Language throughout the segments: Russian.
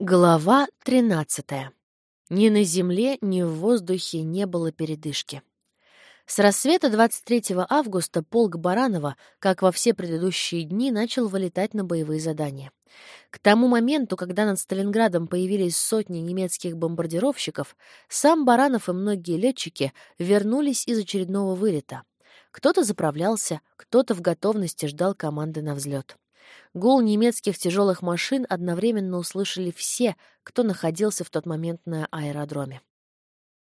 Глава 13. Ни на земле, ни в воздухе не было передышки. С рассвета 23 августа полк Баранова, как во все предыдущие дни, начал вылетать на боевые задания. К тому моменту, когда над Сталинградом появились сотни немецких бомбардировщиков, сам Баранов и многие летчики вернулись из очередного вылета. Кто-то заправлялся, кто-то в готовности ждал команды на взлет. Гул немецких тяжелых машин одновременно услышали все, кто находился в тот момент на аэродроме.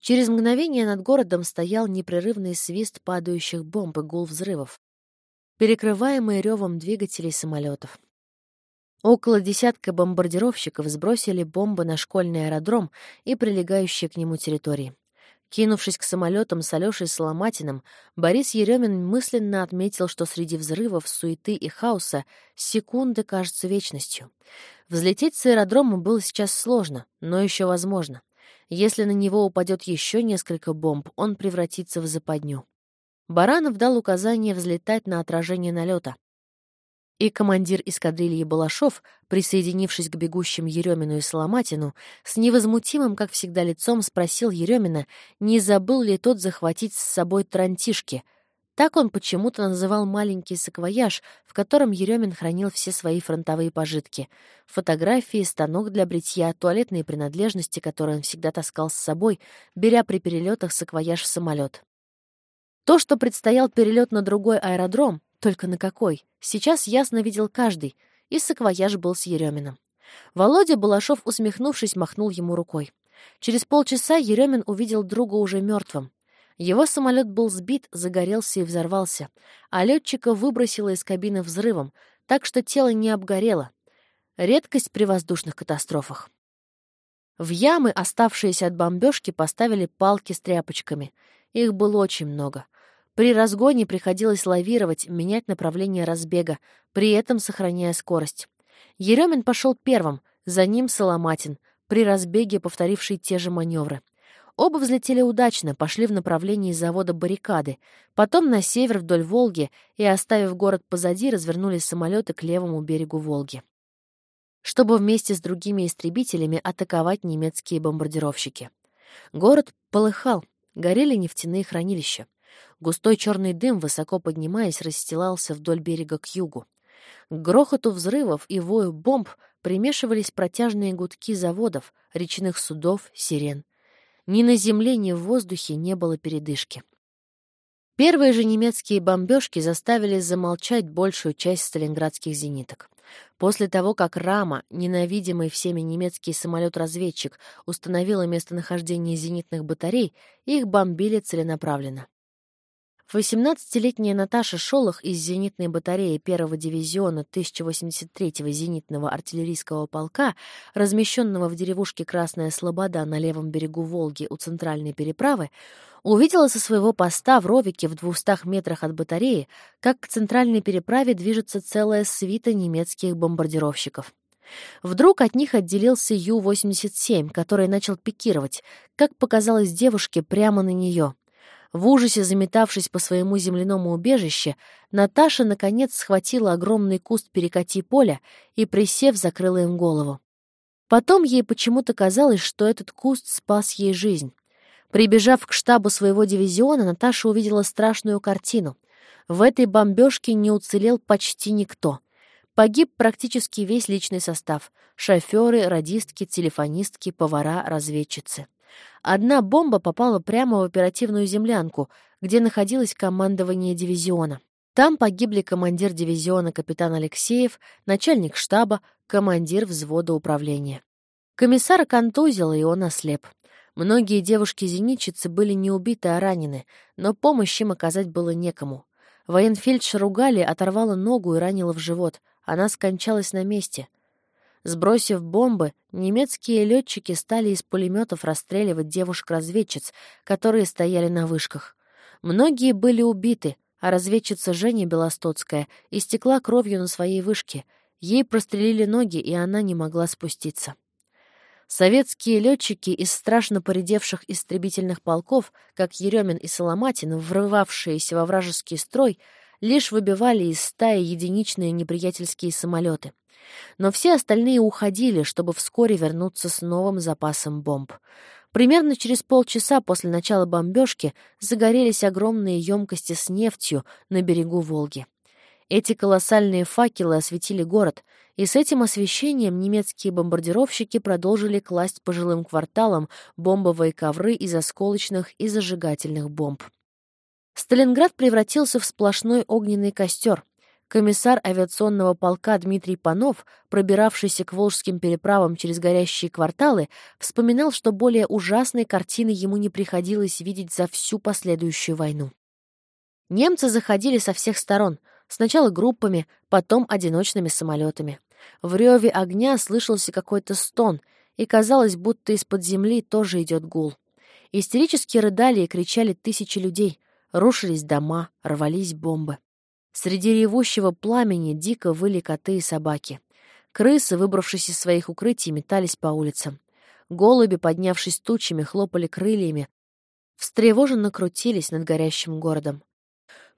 Через мгновение над городом стоял непрерывный свист падающих бомб и гул взрывов, перекрываемый ревом двигателей самолетов. Около десятка бомбардировщиков сбросили бомбы на школьный аэродром и прилегающие к нему территории. Кинувшись к самолетам с Алешей Соломатиным, Борис Еремин мысленно отметил, что среди взрывов, суеты и хаоса секунды кажутся вечностью. Взлететь с аэродрома было сейчас сложно, но еще возможно. Если на него упадет еще несколько бомб, он превратится в западню. Баранов дал указание взлетать на отражение налета и командир эскадрильи Балашов, присоединившись к бегущим Еремину и Соломатину, с невозмутимым, как всегда, лицом спросил Еремина, не забыл ли тот захватить с собой трантишки. Так он почему-то называл маленький саквояж, в котором Еремин хранил все свои фронтовые пожитки. Фотографии, станок для бритья, туалетные принадлежности, которые он всегда таскал с собой, беря при перелетах саквояж в самолет. То, что предстоял перелет на другой аэродром, только на какой? Сейчас ясно видел каждый, и саквояж был с Ереминым. Володя Балашов, усмехнувшись, махнул ему рукой. Через полчаса Еремин увидел друга уже мертвым. Его самолет был сбит, загорелся и взорвался, а летчика выбросило из кабины взрывом, так что тело не обгорело. Редкость при воздушных катастрофах. В ямы, оставшиеся от бомбежки, поставили палки с тряпочками. Их было очень много — при разгоне приходилось лавировать, менять направление разбега, при этом сохраняя скорость. Еремин пошел первым, за ним Соломатин, при разбеге повторивший те же маневры. Оба взлетели удачно, пошли в направлении завода баррикады, потом на север вдоль Волги и, оставив город позади, развернули самолеты к левому берегу Волги чтобы вместе с другими истребителями атаковать немецкие бомбардировщики. Город полыхал, горели нефтяные хранилища. Густой черный дым, высоко поднимаясь, расстилался вдоль берега к югу. К грохоту взрывов и вою бомб примешивались протяжные гудки заводов, речных судов, сирен. Ни на земле, ни в воздухе не было передышки. Первые же немецкие бомбежки заставили замолчать большую часть сталинградских зениток. После того, как Рама, ненавидимый всеми немецкий самолет-разведчик, установила местонахождение зенитных батарей, их бомбили целенаправленно. 18-летняя Наташа Шолох из зенитной батареи первого дивизиона 1083-го зенитного артиллерийского полка, размещенного в деревушке Красная Слобода на левом берегу Волги у центральной переправы, увидела со своего поста в ровике в 200 метрах от батареи, как к центральной переправе движется целая свита немецких бомбардировщиков. Вдруг от них отделился Ю-87, который начал пикировать, как показалось девушке прямо на нее — в ужасе заметавшись по своему земляному убежище, Наташа, наконец, схватила огромный куст перекати поля и, присев, закрыла им голову. Потом ей почему-то казалось, что этот куст спас ей жизнь. Прибежав к штабу своего дивизиона, Наташа увидела страшную картину. В этой бомбежке не уцелел почти никто. Погиб практически весь личный состав — шоферы, радистки, телефонистки, повара, разведчицы. Одна бомба попала прямо в оперативную землянку, где находилось командование дивизиона. Там погибли командир дивизиона капитан Алексеев, начальник штаба, командир взвода управления. Комиссара контузило, и он ослеп. Многие девушки-зенитчицы были не убиты, а ранены, но помощь им оказать было некому. Военфельдшер Гали оторвала ногу и ранила в живот. Она скончалась на месте — Сбросив бомбы, немецкие летчики стали из пулеметов расстреливать девушек-разведчиц, которые стояли на вышках. Многие были убиты, а разведчица Женя Белостоцкая истекла кровью на своей вышке. Ей прострелили ноги, и она не могла спуститься. Советские летчики из страшно поредевших истребительных полков, как Еремин и Соломатин, врывавшиеся во вражеский строй, лишь выбивали из стаи единичные неприятельские самолеты. Но все остальные уходили, чтобы вскоре вернуться с новым запасом бомб. Примерно через полчаса после начала бомбежки загорелись огромные емкости с нефтью на берегу Волги. Эти колоссальные факелы осветили город, и с этим освещением немецкие бомбардировщики продолжили класть по жилым кварталам бомбовые ковры из осколочных и зажигательных бомб. Сталинград превратился в сплошной огненный костер. Комиссар авиационного полка Дмитрий Панов, пробиравшийся к Волжским переправам через горящие кварталы, вспоминал, что более ужасной картины ему не приходилось видеть за всю последующую войну. Немцы заходили со всех сторон, сначала группами, потом одиночными самолетами. В реве огня слышался какой-то стон, и казалось, будто из-под земли тоже идет гул. Истерически рыдали и кричали тысячи людей, рушились дома, рвались бомбы. Среди ревущего пламени дико выли коты и собаки. Крысы, выбравшись из своих укрытий, метались по улицам. Голуби, поднявшись тучами, хлопали крыльями, встревоженно крутились над горящим городом.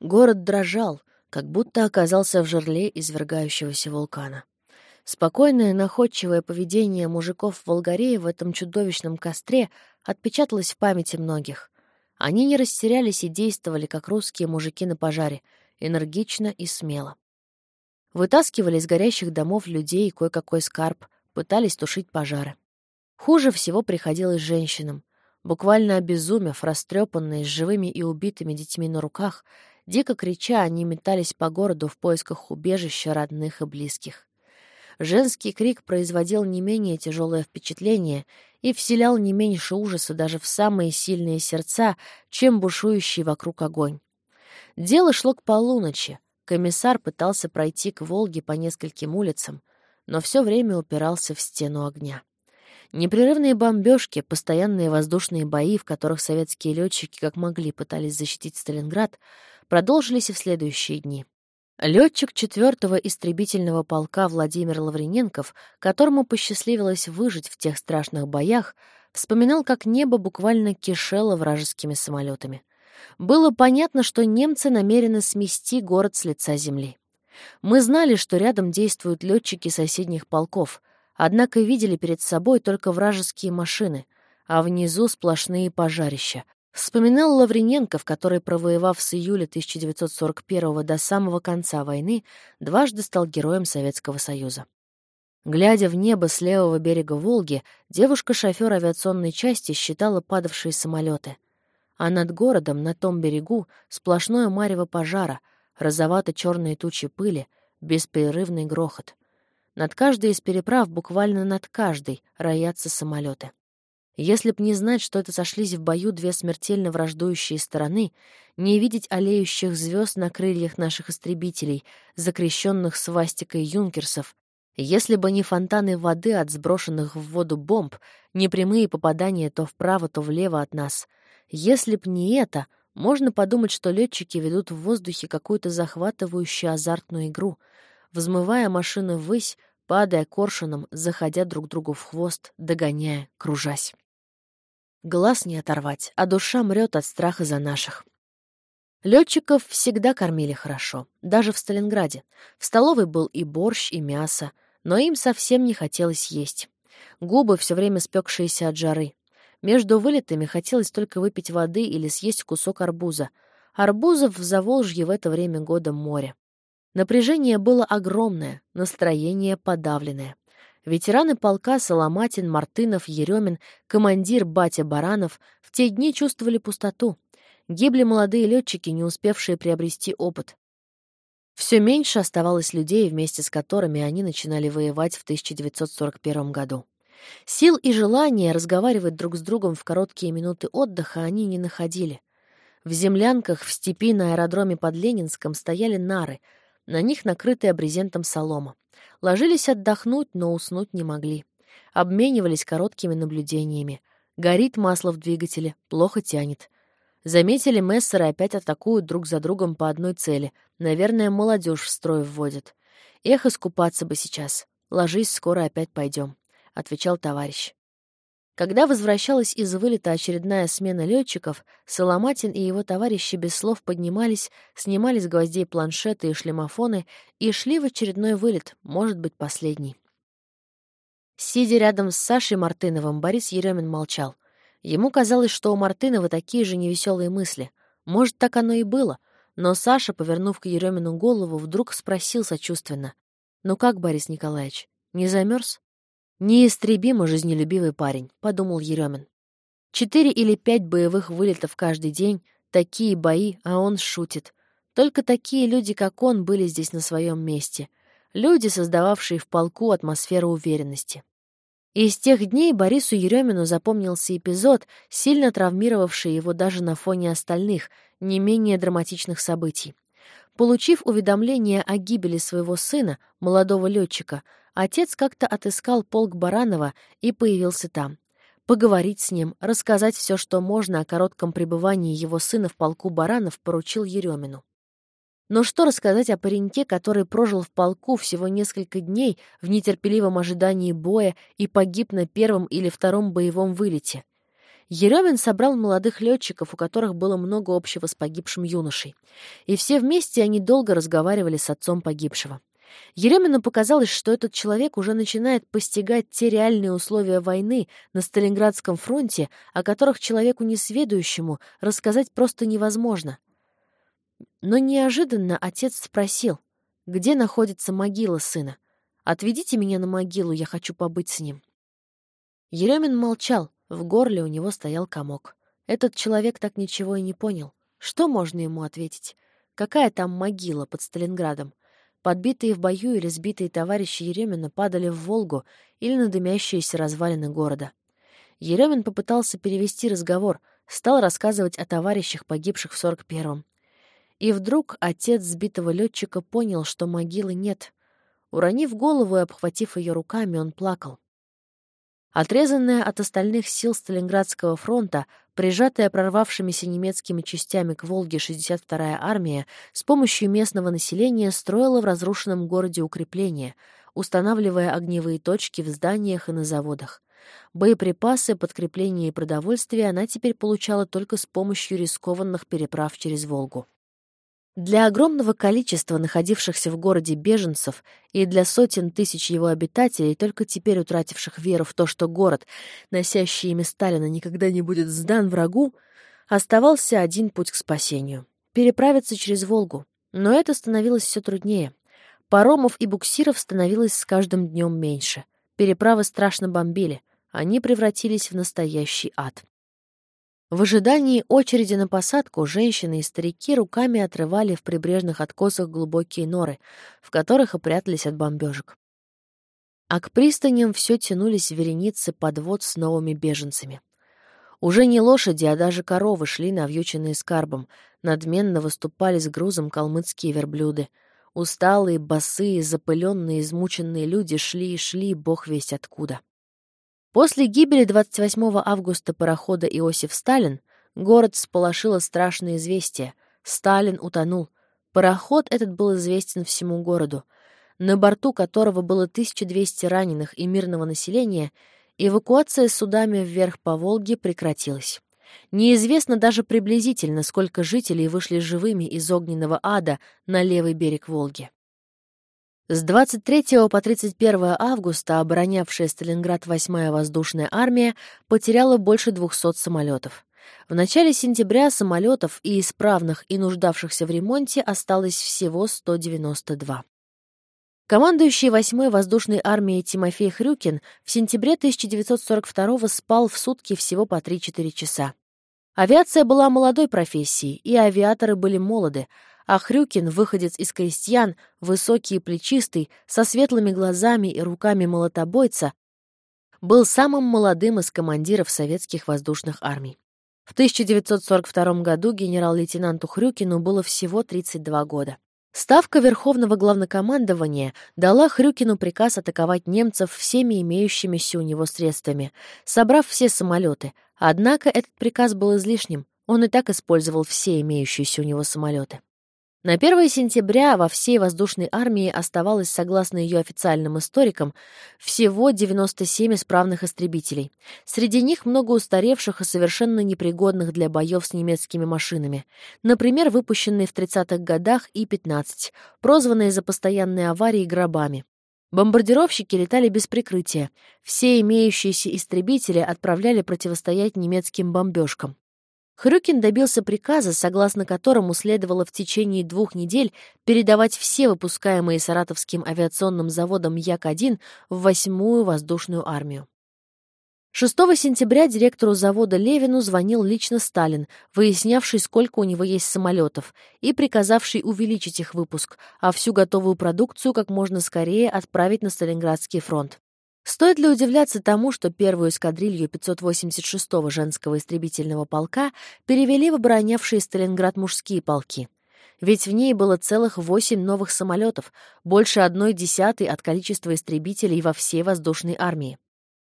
Город дрожал, как будто оказался в жерле извергающегося вулкана. Спокойное, находчивое поведение мужиков в Волгарее в этом чудовищном костре отпечаталось в памяти многих. Они не растерялись и действовали, как русские мужики на пожаре — энергично и смело. Вытаскивали из горящих домов людей кое-какой скарб, пытались тушить пожары. Хуже всего приходилось женщинам. Буквально обезумев, растрепанные, с живыми и убитыми детьми на руках, дико крича, они метались по городу в поисках убежища родных и близких. Женский крик производил не менее тяжелое впечатление и вселял не меньше ужаса даже в самые сильные сердца, чем бушующий вокруг огонь. Дело шло к полуночи. Комиссар пытался пройти к Волге по нескольким улицам, но все время упирался в стену огня. Непрерывные бомбежки, постоянные воздушные бои, в которых советские летчики как могли пытались защитить Сталинград, продолжились и в следующие дни. Летчик 4-го истребительного полка Владимир Лаврененков, которому посчастливилось выжить в тех страшных боях, вспоминал, как небо буквально кишело вражескими самолетами было понятно, что немцы намерены смести город с лица земли. Мы знали, что рядом действуют летчики соседних полков, однако видели перед собой только вражеские машины, а внизу сплошные пожарища. Вспоминал Лаврененков, который, провоевав с июля 1941 до самого конца войны, дважды стал героем Советского Союза. Глядя в небо с левого берега Волги, девушка-шофер авиационной части считала падавшие самолеты — а над городом, на том берегу, сплошное марево пожара, розовато-черные тучи пыли, беспрерывный грохот. Над каждой из переправ, буквально над каждой, роятся самолеты. Если б не знать, что это сошлись в бою две смертельно враждующие стороны, не видеть олеющих звезд на крыльях наших истребителей, закрещенных свастикой юнкерсов, если бы не фонтаны воды от сброшенных в воду бомб, не прямые попадания то вправо, то влево от нас — если б не это, можно подумать, что летчики ведут в воздухе какую-то захватывающую азартную игру, взмывая машины ввысь, падая коршуном, заходя друг другу в хвост, догоняя, кружась. Глаз не оторвать, а душа мрет от страха за наших. Летчиков всегда кормили хорошо, даже в Сталинграде. В столовой был и борщ, и мясо, но им совсем не хотелось есть. Губы все время спекшиеся от жары. Между вылетами хотелось только выпить воды или съесть кусок арбуза. Арбузов в Заволжье в это время года море. Напряжение было огромное, настроение подавленное. Ветераны полка Соломатин, Мартынов, Еремин, командир Батя Баранов в те дни чувствовали пустоту. Гибли молодые летчики, не успевшие приобрести опыт. Все меньше оставалось людей, вместе с которыми они начинали воевать в 1941 году. Сил и желания разговаривать друг с другом в короткие минуты отдыха они не находили. В землянках в степи на аэродроме под Ленинском стояли нары, на них накрытая брезентом солома. Ложились отдохнуть, но уснуть не могли. Обменивались короткими наблюдениями. Горит масло в двигателе, плохо тянет. Заметили мессеры опять атакуют друг за другом по одной цели. Наверное, молодежь в строй вводят. Эх, искупаться бы сейчас. Ложись, скоро опять пойдем. — отвечал товарищ. Когда возвращалась из вылета очередная смена летчиков, Соломатин и его товарищи без слов поднимались, снимали с гвоздей планшеты и шлемофоны и шли в очередной вылет, может быть, последний. Сидя рядом с Сашей Мартыновым, Борис Еремин молчал. Ему казалось, что у Мартынова такие же невеселые мысли. Может, так оно и было. Но Саша, повернув к Еремину голову, вдруг спросил сочувственно. «Ну как, Борис Николаевич, не замерз?» «Неистребимо жизнелюбивый парень», — подумал Еремин. Четыре или пять боевых вылетов каждый день, такие бои, а он шутит. Только такие люди, как он, были здесь на своем месте. Люди, создававшие в полку атмосферу уверенности. И с тех дней Борису Еремину запомнился эпизод, сильно травмировавший его даже на фоне остальных, не менее драматичных событий. Получив уведомление о гибели своего сына, молодого летчика, отец как-то отыскал полк Баранова и появился там. Поговорить с ним, рассказать все, что можно о коротком пребывании его сына в полку Баранов поручил Еремину. Но что рассказать о пареньке, который прожил в полку всего несколько дней в нетерпеливом ожидании боя и погиб на первом или втором боевом вылете? Еремин собрал молодых летчиков, у которых было много общего с погибшим юношей. И все вместе они долго разговаривали с отцом погибшего. Еремину показалось, что этот человек уже начинает постигать те реальные условия войны на Сталинградском фронте, о которых человеку несведущему рассказать просто невозможно. Но неожиданно отец спросил, где находится могила сына. «Отведите меня на могилу, я хочу побыть с ним». Еремин молчал, в горле у него стоял комок. Этот человек так ничего и не понял. Что можно ему ответить? Какая там могила под Сталинградом? Подбитые в бою или сбитые товарищи Еремина падали в Волгу или на дымящиеся развалины города. Еремин попытался перевести разговор, стал рассказывать о товарищах, погибших в 41-м. И вдруг отец сбитого летчика понял, что могилы нет. Уронив голову и обхватив ее руками, он плакал. Отрезанная от остальных сил Сталинградского фронта, прижатая прорвавшимися немецкими частями к Волге 62-я армия, с помощью местного населения строила в разрушенном городе укрепления, устанавливая огневые точки в зданиях и на заводах. Боеприпасы, подкрепление и продовольствие она теперь получала только с помощью рискованных переправ через Волгу. Для огромного количества находившихся в городе беженцев и для сотен тысяч его обитателей, только теперь утративших веру в то, что город, носящий имя Сталина, никогда не будет сдан врагу, оставался один путь к спасению — переправиться через Волгу. Но это становилось все труднее. Паромов и буксиров становилось с каждым днем меньше. Переправы страшно бомбили. Они превратились в настоящий ад. В ожидании очереди на посадку женщины и старики руками отрывали в прибрежных откосах глубокие норы, в которых опрятались от бомбежек. А к пристаням все тянулись вереницы подвод с новыми беженцами. Уже не лошади, а даже коровы шли навьюченные скарбом, надменно выступали с грузом калмыцкие верблюды. Усталые, босые, запыленные, измученные люди шли и шли, бог весть откуда. После гибели 28 августа парохода Иосиф Сталин город сполошило страшное известие. Сталин утонул. Пароход этот был известен всему городу, на борту которого было 1200 раненых и мирного населения, эвакуация судами вверх по Волге прекратилась. Неизвестно даже приблизительно, сколько жителей вышли живыми из огненного ада на левый берег Волги. С 23 по 31 августа оборонявшая Сталинград 8-я воздушная армия потеряла больше 200 самолетов. В начале сентября самолетов и исправных, и нуждавшихся в ремонте осталось всего 192. Командующий 8-й воздушной армией Тимофей Хрюкин в сентябре 1942 спал в сутки всего по 3-4 часа. Авиация была молодой профессией, и авиаторы были молоды, а Хрюкин, выходец из крестьян, высокий и плечистый, со светлыми глазами и руками молотобойца, был самым молодым из командиров советских воздушных армий. В 1942 году генерал-лейтенанту Хрюкину было всего 32 года. Ставка Верховного Главнокомандования дала Хрюкину приказ атаковать немцев всеми имеющимися у него средствами, собрав все самолеты. Однако этот приказ был излишним, он и так использовал все имеющиеся у него самолеты. На 1 сентября во всей воздушной армии оставалось, согласно ее официальным историкам, всего 97 исправных истребителей. Среди них много устаревших и совершенно непригодных для боев с немецкими машинами. Например, выпущенные в 30-х годах И-15, прозванные за постоянные аварии гробами. Бомбардировщики летали без прикрытия. Все имеющиеся истребители отправляли противостоять немецким бомбежкам. Хрюкин добился приказа, согласно которому следовало в течение двух недель передавать все выпускаемые Саратовским авиационным заводом Як-1 в восьмую воздушную армию. 6 сентября директору завода Левину звонил лично Сталин, выяснявший, сколько у него есть самолетов, и приказавший увеличить их выпуск, а всю готовую продукцию как можно скорее отправить на Сталинградский фронт. Стоит ли удивляться тому, что первую эскадрилью 586-го женского истребительного полка перевели в оборонявшие Сталинград мужские полки? Ведь в ней было целых восемь новых самолетов, больше одной десятой от количества истребителей во всей воздушной армии.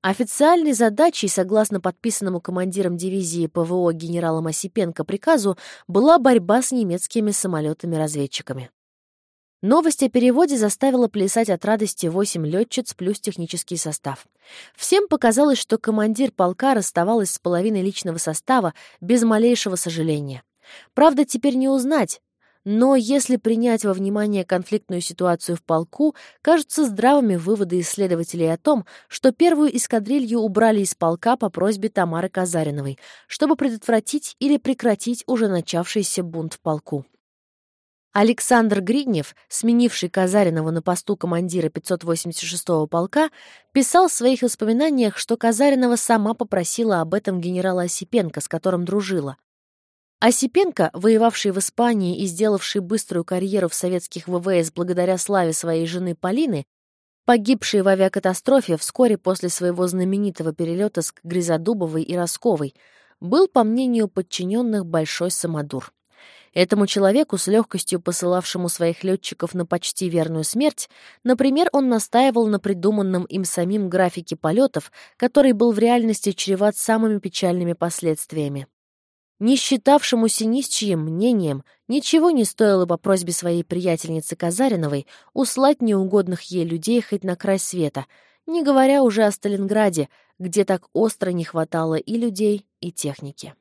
Официальной задачей, согласно подписанному командиром дивизии ПВО генералом Осипенко приказу, была борьба с немецкими самолетами-разведчиками. Новость о переводе заставила плясать от радости восемь летчиц плюс технический состав. Всем показалось, что командир полка расставалась с половиной личного состава без малейшего сожаления. Правда, теперь не узнать, но если принять во внимание конфликтную ситуацию в полку, кажутся здравыми выводы исследователей о том, что первую эскадрилью убрали из полка по просьбе Тамары Казариновой, чтобы предотвратить или прекратить уже начавшийся бунт в полку. Александр Гриднев, сменивший Казаринова на посту командира 586-го полка, писал в своих воспоминаниях, что Казаринова сама попросила об этом генерала Осипенко, с которым дружила. Осипенко, воевавший в Испании и сделавший быструю карьеру в советских ВВС благодаря славе своей жены Полины, погибший в авиакатастрофе вскоре после своего знаменитого перелета с Гризодубовой и Росковой, был, по мнению подчиненных, большой самодур. Этому человеку, с легкостью посылавшему своих летчиков на почти верную смерть, например, он настаивал на придуманном им самим графике полетов, который был в реальности чреват самыми печальными последствиями. Не считавшемуся ни с чьим мнением, ничего не стоило по просьбе своей приятельницы Казариновой услать неугодных ей людей хоть на край света, не говоря уже о Сталинграде, где так остро не хватало и людей, и техники.